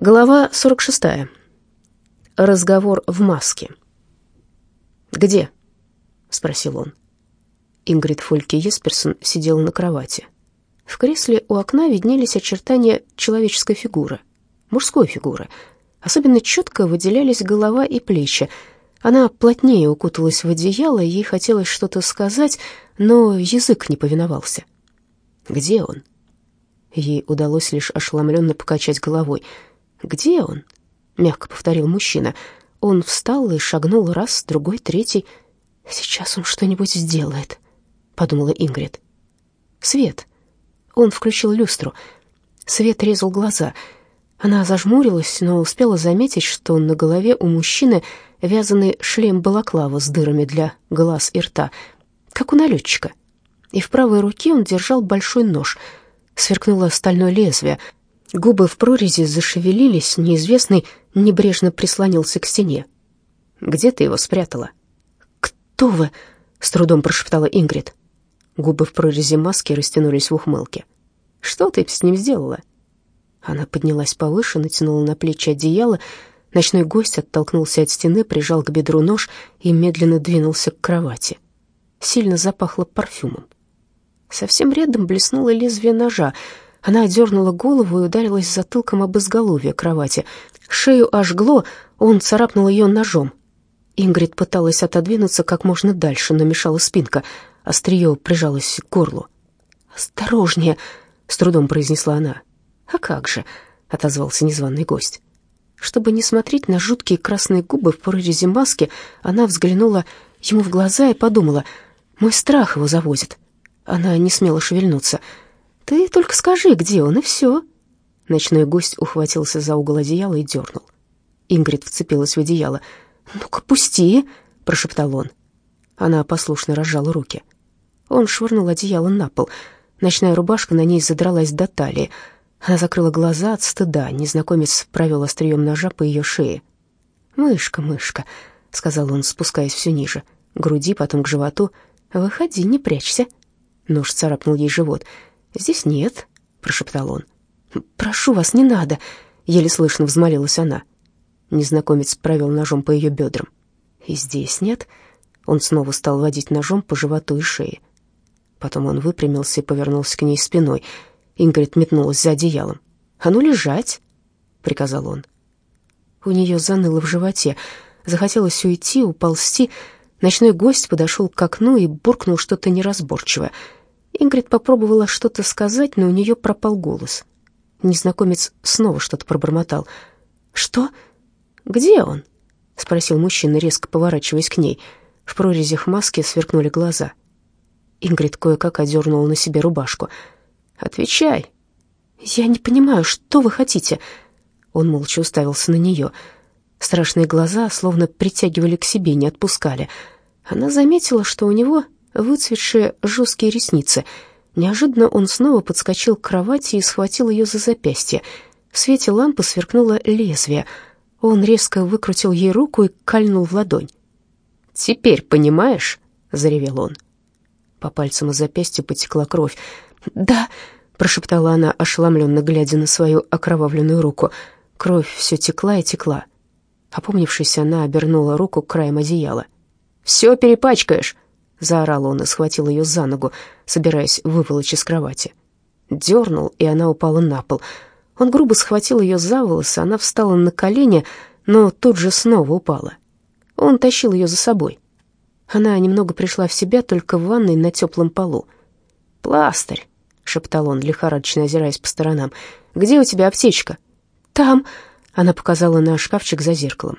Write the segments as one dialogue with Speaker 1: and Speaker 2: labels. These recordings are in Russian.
Speaker 1: Глава 46. Разговор в маске. «Где?» — спросил он. Ингрид Фольке Есперсон сидела на кровати. В кресле у окна виднелись очертания человеческой фигуры, мужской фигуры. Особенно четко выделялись голова и плечи. Она плотнее укуталась в одеяло, ей хотелось что-то сказать, но язык не повиновался. «Где он?» Ей удалось лишь ошеломленно покачать головой — «Где он?» — мягко повторил мужчина. Он встал и шагнул раз, другой, третий. «Сейчас он что-нибудь сделает», — подумала Ингрид. «Свет». Он включил люстру. Свет резал глаза. Она зажмурилась, но успела заметить, что на голове у мужчины вязаный шлем-балаклава с дырами для глаз и рта, как у налетчика. И в правой руке он держал большой нож. Сверкнуло стальное лезвие — Губы в прорези зашевелились, неизвестный небрежно прислонился к стене. «Где ты его спрятала?» «Кто вы?» — с трудом прошептала Ингрид. Губы в прорези маски растянулись в ухмылке. «Что ты с ним сделала?» Она поднялась повыше, натянула на плечи одеяло. Ночной гость оттолкнулся от стены, прижал к бедру нож и медленно двинулся к кровати. Сильно запахло парфюмом. Совсем рядом блеснуло лезвие ножа — она дернула голову и ударилась затылком об изголовье кровати. Шею ожгло, он царапнул ее ножом. Ингрид пыталась отодвинуться как можно дальше, но мешала спинка. Острие прижалось к горлу. «Осторожнее!» — с трудом произнесла она. «А как же?» — отозвался незваный гость. Чтобы не смотреть на жуткие красные губы в прорезе маски, она взглянула ему в глаза и подумала, «Мой страх его завозит». Она не смела шевельнуться. Ты только скажи, где он, и все». Ночной гость ухватился за угол одеяла и дернул. Ингрид вцепилась в одеяло. «Ну-ка, пусти!» — прошептал он. Она послушно разжала руки. Он швырнул одеяло на пол. Ночная рубашка на ней задралась до талии. Она закрыла глаза от стыда. Незнакомец провел острием ножа по ее шее. «Мышка, мышка», — сказал он, спускаясь все ниже, груди, потом к животу. «Выходи, не прячься». Нож царапнул ей живот. «Здесь нет», — прошептал он. «Прошу вас, не надо», — еле слышно взмолилась она. Незнакомец провел ножом по ее бедрам. «И здесь нет». Он снова стал водить ножом по животу и шее. Потом он выпрямился и повернулся к ней спиной. Ингрид метнулась за одеялом. «А ну, лежать!» — приказал он. У нее заныло в животе. Захотелось уйти, уползти. Ночной гость подошел к окну и буркнул что-то неразборчивое — Ингрид попробовала что-то сказать, но у нее пропал голос. Незнакомец снова что-то пробормотал. «Что? Где он?» — спросил мужчина, резко поворачиваясь к ней. В прорезях маски сверкнули глаза. Ингрид кое-как одернула на себе рубашку. «Отвечай!» «Я не понимаю, что вы хотите?» Он молча уставился на нее. Страшные глаза словно притягивали к себе, не отпускали. Она заметила, что у него выцветшие жесткие ресницы. Неожиданно он снова подскочил к кровати и схватил ее за запястье. В свете лампы сверкнуло лезвие. Он резко выкрутил ей руку и кольнул в ладонь. «Теперь понимаешь?» — заревел он. По пальцам и запястью потекла кровь. «Да», — прошептала она, ошеломленно глядя на свою окровавленную руку. Кровь все текла и текла. Опомнившись, она обернула руку краем одеяла. «Все перепачкаешь!» — заорал он и схватил ее за ногу, собираясь выволочь из кровати. Дернул, и она упала на пол. Он грубо схватил ее за волосы, она встала на колени, но тут же снова упала. Он тащил ее за собой. Она немного пришла в себя только в ванной на теплом полу. «Пластырь», — шептал он, лихорадочно озираясь по сторонам. «Где у тебя аптечка?» «Там», — она показала на шкафчик за зеркалом.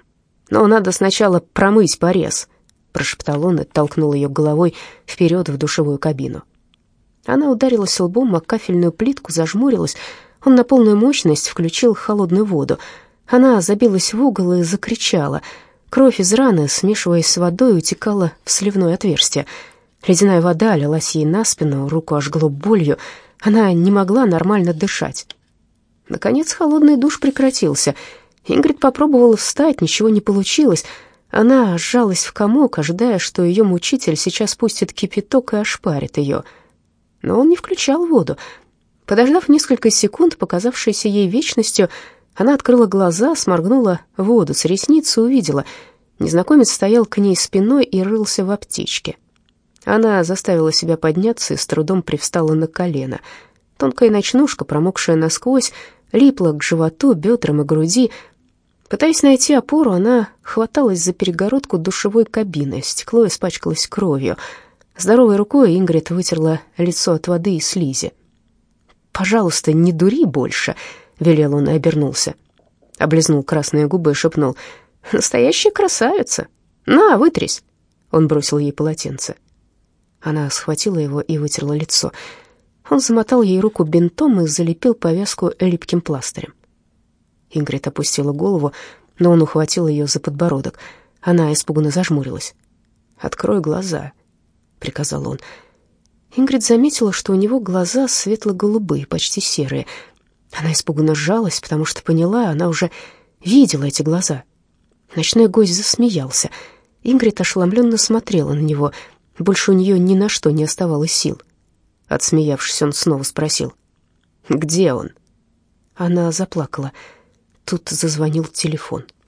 Speaker 1: «Но надо сначала промыть порез», — прошептал он и толкнул ее головой вперед в душевую кабину. Она ударилась лбом о кафельную плитку, зажмурилась. Он на полную мощность включил холодную воду. Она забилась в угол и закричала. Кровь из раны, смешиваясь с водой, утекала в сливное отверстие. Ледяная вода лилась ей на спину, руку ожгло болью. Она не могла нормально дышать. Наконец холодный душ прекратился. Ингрид попробовала встать, ничего не получилось. Она сжалась в комок, ожидая, что ее мучитель сейчас пустит кипяток и ошпарит ее. Но он не включал воду. Подождав несколько секунд, показавшейся ей вечностью, Она открыла глаза, сморгнула воду с ресниц и увидела. Незнакомец стоял к ней спиной и рылся в аптечке. Она заставила себя подняться и с трудом привстала на колено. Тонкая ночнушка, промокшая насквозь, липла к животу, бедрам и груди. Пытаясь найти опору, она хваталась за перегородку душевой кабины. Стекло испачкалось кровью. Здоровой рукой Ингрид вытерла лицо от воды и слизи. «Пожалуйста, не дури больше», — велел он и обернулся. Облизнул красные губы и шепнул. «Настоящая красавица! На, вытрись!» Он бросил ей полотенце. Она схватила его и вытерла лицо. Он замотал ей руку бинтом и залепил повязку липким пластырем. Ингрид опустила голову, но он ухватил ее за подбородок. Она испуганно зажмурилась. «Открой глаза», — приказал он. Ингрид заметила, что у него глаза светло-голубые, почти серые. Она испуганно сжалась, потому что поняла, она уже видела эти глаза. Ночной гость засмеялся. Ингрид ошеломленно смотрела на него. Больше у нее ни на что не оставалось сил. Отсмеявшись, он снова спросил. «Где он?» Она заплакала. Тут зазвонил телефон.